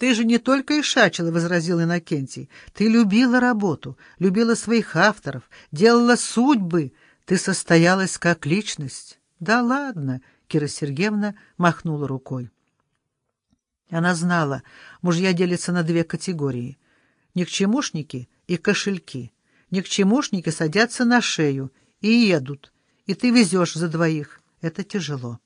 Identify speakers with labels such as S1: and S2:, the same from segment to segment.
S1: Ты же не только ишачила, — возразил Иннокентий. Ты любила работу, любила своих авторов, делала судьбы. Ты состоялась как личность. Да ладно, — Кира Сергеевна махнула рукой. Она знала, мужья делятся на две категории. Никчемушники и кошельки. Никчемушники садятся на шею и едут, и ты везешь за двоих. Это тяжело.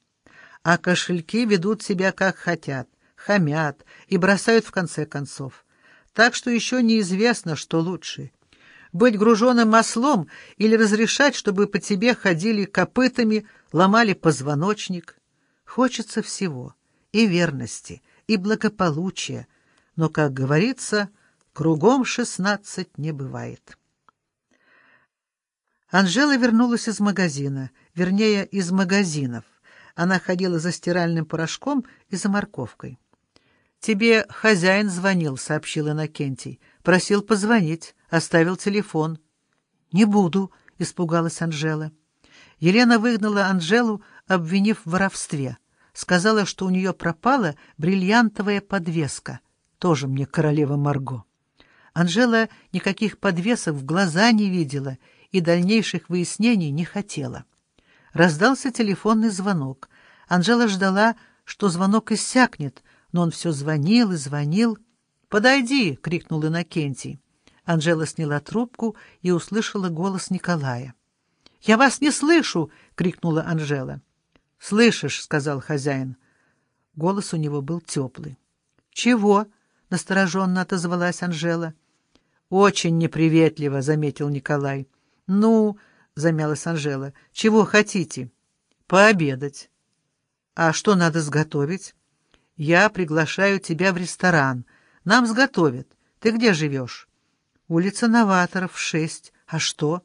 S1: А кошельки ведут себя как хотят, хамят и бросают в конце концов. Так что еще неизвестно, что лучше — быть груженным маслом или разрешать, чтобы по тебе ходили копытами, ломали позвоночник. Хочется всего — и верности, и благополучия, но, как говорится, кругом шестнадцать не бывает. Анжела вернулась из магазина, вернее, из магазинов. Она ходила за стиральным порошком и за морковкой. «Тебе хозяин звонил», — сообщил Иннокентий. «Просил позвонить, оставил телефон». «Не буду», — испугалась Анжела. Елена выгнала Анжелу, обвинив в воровстве. Сказала, что у нее пропала бриллиантовая подвеска. Тоже мне королева Марго. Анжела никаких подвесок в глаза не видела и дальнейших выяснений не хотела. Раздался телефонный звонок. Анжела ждала, что звонок иссякнет, но он все звонил и звонил. «Подойди!» — крикнул Иннокентий. Анжела сняла трубку и услышала голос Николая. «Я вас не слышу!» — крикнула Анжела. «Слышишь!» — сказал хозяин. Голос у него был теплый. «Чего?» — настороженно отозвалась Анжела. «Очень неприветливо», — заметил Николай. «Ну...» — замялась Анжела. «Чего хотите?» «Пообедать». «А что надо сготовить?» «Я приглашаю тебя в ресторан. Нам сготовят. Ты где живешь?» «Улица Новаторов, шесть. А что?»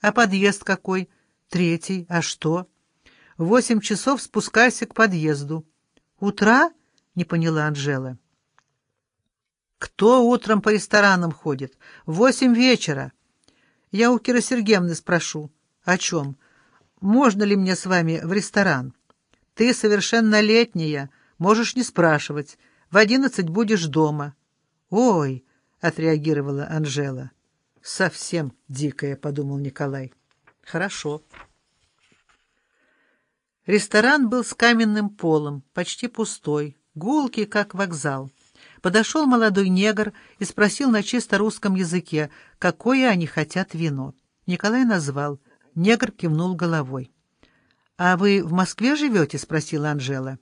S1: «А подъезд какой?» «Третий. А что?» «В восемь часов спускайся к подъезду». «Утра?» — не поняла Анжела. «Кто утром по ресторанам ходит? Восемь вечера». Я у Киры Сергеевны спрошу. О чем? Можно ли мне с вами в ресторан? Ты совершеннолетняя, можешь не спрашивать. В одиннадцать будешь дома. Ой, отреагировала Анжела. Совсем дикая, подумал Николай. Хорошо. Ресторан был с каменным полом, почти пустой, гулкий, как вокзал. Подошел молодой негр и спросил на чисто русском языке, какое они хотят вино. Николай назвал. Негр кивнул головой. — А вы в Москве живете? — спросила Анжела. —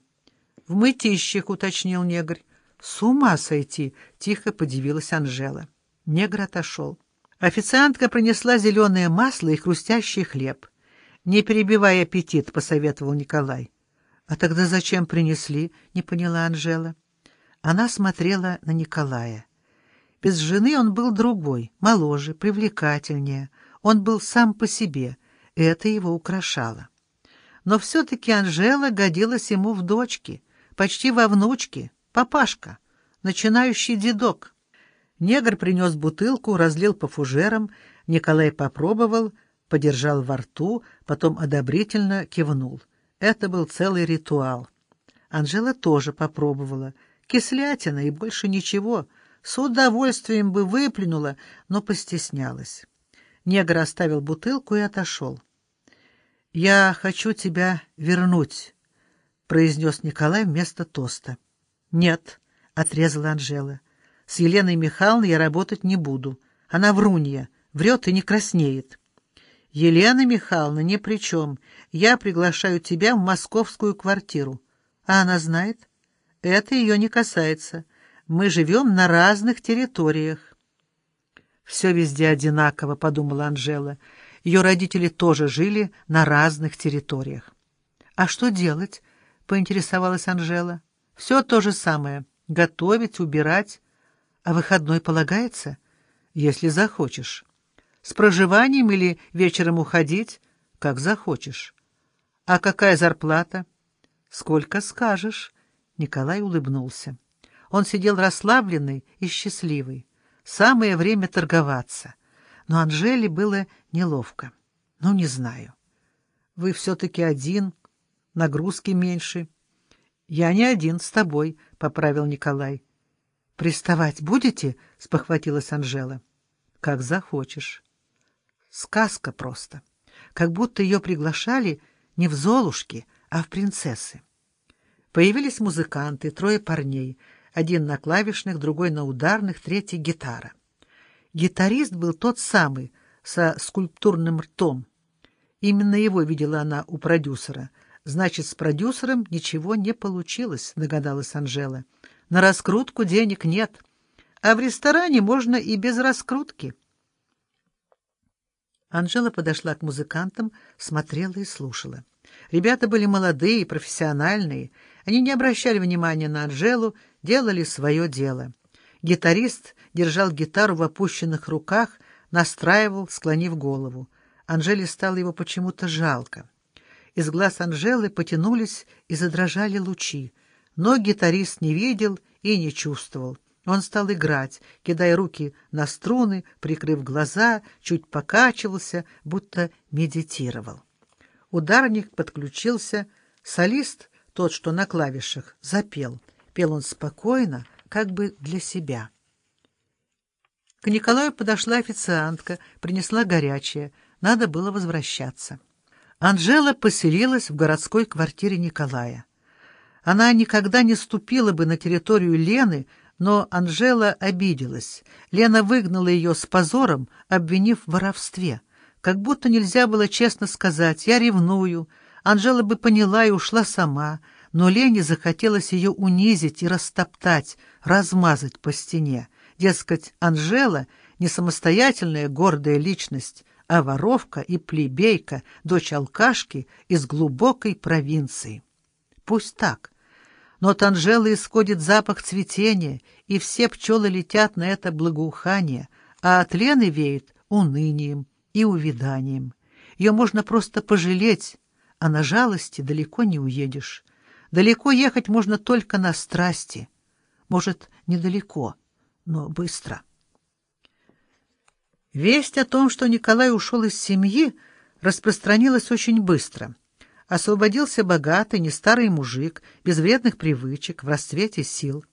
S1: В Мытищах, — уточнил негр. — С ума сойти! — тихо подивилась Анжела. Негр отошел. Официантка принесла зеленое масло и хрустящий хлеб. — Не перебивай аппетит, — посоветовал Николай. — А тогда зачем принесли? — не поняла Анжела. Она смотрела на Николая. Без жены он был другой, моложе, привлекательнее. Он был сам по себе, и это его украшало. Но все-таки Анжела годилась ему в дочке, почти во внучке, папашка, начинающий дедок. Негр принес бутылку, разлил по фужерам, Николай попробовал, подержал во рту, потом одобрительно кивнул. Это был целый ритуал. Анжела тоже попробовала — Кислятина и больше ничего. С удовольствием бы выплюнула, но постеснялась. Негр оставил бутылку и отошел. — Я хочу тебя вернуть, — произнес Николай вместо тоста. — Нет, — отрезала Анжела. — С Еленой Михайловной я работать не буду. Она врунья, врет и не краснеет. — Елена Михайловна ни при чем. Я приглашаю тебя в московскую квартиру. А она знает? Это ее не касается. Мы живем на разных территориях. «Все везде одинаково», — подумала Анжела. Ее родители тоже жили на разных территориях. «А что делать?» — поинтересовалась Анжела. «Все то же самое. Готовить, убирать. А выходной полагается? Если захочешь. С проживанием или вечером уходить? Как захочешь. А какая зарплата? Сколько скажешь». Николай улыбнулся. Он сидел расслабленный и счастливый. Самое время торговаться. Но Анжеле было неловко. Ну, не знаю. Вы все-таки один, нагрузки меньше. Я не один с тобой, — поправил Николай. «Приставать будете?» — спохватилась Анжела. «Как захочешь». Сказка просто. Как будто ее приглашали не в Золушки, а в принцессы. Появились музыканты, трое парней. Один на клавишных, другой на ударных, третий — гитара. Гитарист был тот самый, со скульптурным ртом. Именно его видела она у продюсера. Значит, с продюсером ничего не получилось, догадалась Анжела. На раскрутку денег нет, а в ресторане можно и без раскрутки. Анжела подошла к музыкантам, смотрела и слушала. Ребята были молодые, профессиональные. Они не обращали внимания на Анжелу, делали свое дело. Гитарист держал гитару в опущенных руках, настраивал, склонив голову. Анжеле стало его почему-то жалко. Из глаз Анжелы потянулись и задрожали лучи, но гитарист не видел и не чувствовал. Он стал играть, кидая руки на струны, прикрыв глаза, чуть покачивался, будто медитировал. Ударник подключился, солист, тот, что на клавишах, запел. Пел он спокойно, как бы для себя. К Николаю подошла официантка, принесла горячее. Надо было возвращаться. Анжела поселилась в городской квартире Николая. Она никогда не ступила бы на территорию Лены, но Анжела обиделась. Лена выгнала ее с позором, обвинив в воровстве. Как будто нельзя было честно сказать «я ревную». Анжела бы поняла и ушла сама, но Лене захотелось ее унизить и растоптать, размазать по стене. Дескать, Анжела — не самостоятельная гордая личность, а воровка и плебейка, дочь алкашки из глубокой провинции. Пусть так, но от Анжелы исходит запах цветения, и все пчелы летят на это благоухание, а от Лены веет унынием и увиданием. Ее можно просто пожалеть, а на жалости далеко не уедешь. Далеко ехать можно только на страсти. Может, недалеко — но быстро. Весть о том, что Николай ушел из семьи, распространилась очень быстро. Освободился богатый, не старый мужик, без вредных привычек, в расцвете сил.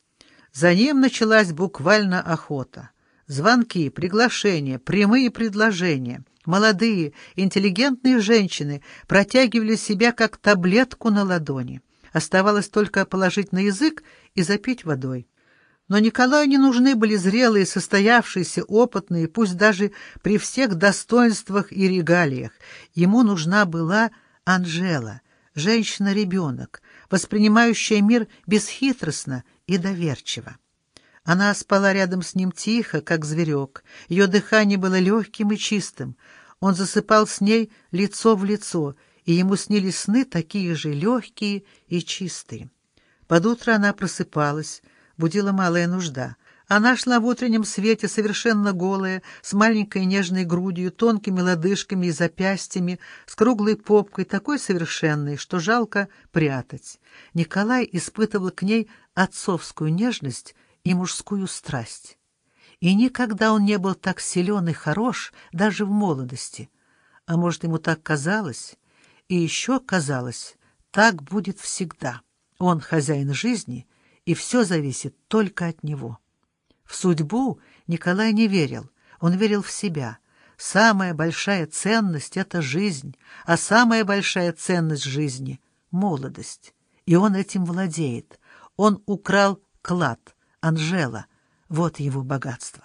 S1: За ним началась буквально охота. Звонки, приглашения, прямые предложения. Молодые, интеллигентные женщины протягивали себя как таблетку на ладони. Оставалось только положить на язык и запить водой. Но Николаю не нужны были зрелые, состоявшиеся, опытные, пусть даже при всех достоинствах и регалиях. Ему нужна была Анжела, женщина-ребенок, воспринимающая мир бесхитростно и доверчиво. Она спала рядом с ним тихо, как зверек. Ее дыхание было легким и чистым. Он засыпал с ней лицо в лицо, и ему снились сны такие же легкие и чистые. Под утро она просыпалась, будила малая нужда. Она шла в утреннем свете совершенно голая, с маленькой нежной грудью, тонкими лодыжками и запястьями, с круглой попкой, такой совершенной, что жалко прятать. Николай испытывал к ней отцовскую нежность и мужскую страсть. И никогда он не был так силен и хорош, даже в молодости. А может, ему так казалось? И еще казалось, так будет всегда. Он хозяин жизни — и все зависит только от него. В судьбу Николай не верил, он верил в себя. Самая большая ценность — это жизнь, а самая большая ценность жизни — молодость. И он этим владеет. Он украл клад, Анжела. Вот его богатство.